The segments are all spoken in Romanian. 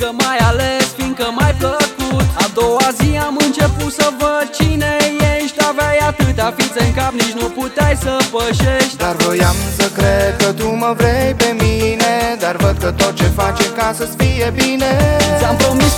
că mai ales fiindcă mai plăcut. A doua zi am început să văd cine ești. Aveai atâtea fițe în cap, nici nu puteai să pășești. Dar voiam să cred că tu mă vrei pe mine Dar văd că tot ce face ca să-ți fie bine. Ți-am promis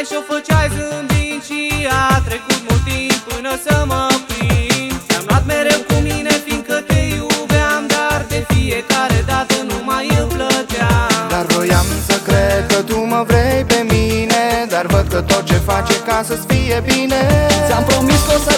făceai și-o făceai zâmbind Și a trecut mult timp până să mă prind. Te-am luat mereu cu mine fiindcă te iubeam Dar de fiecare dată numai eu plăteam. Dar voiam să cred că tu mă vrei pe mine Dar văd că tot ce face ca să-ți fie bine. Ți-am promis că o să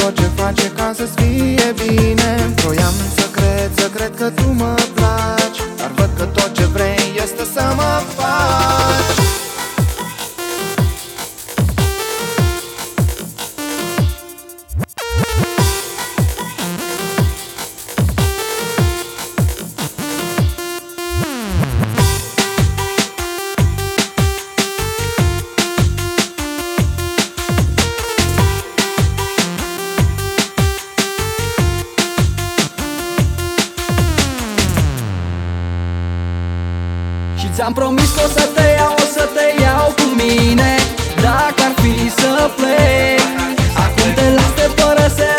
tot ce face ca să-ți fie bine. Vroiam să cred, să cred că tu mă placi Dar văd că tot ce vrei este să mă faci ți-am promis că o să te iau, o să te iau cu mine Dacă ar fi să plec. Acum te las, te părăsesc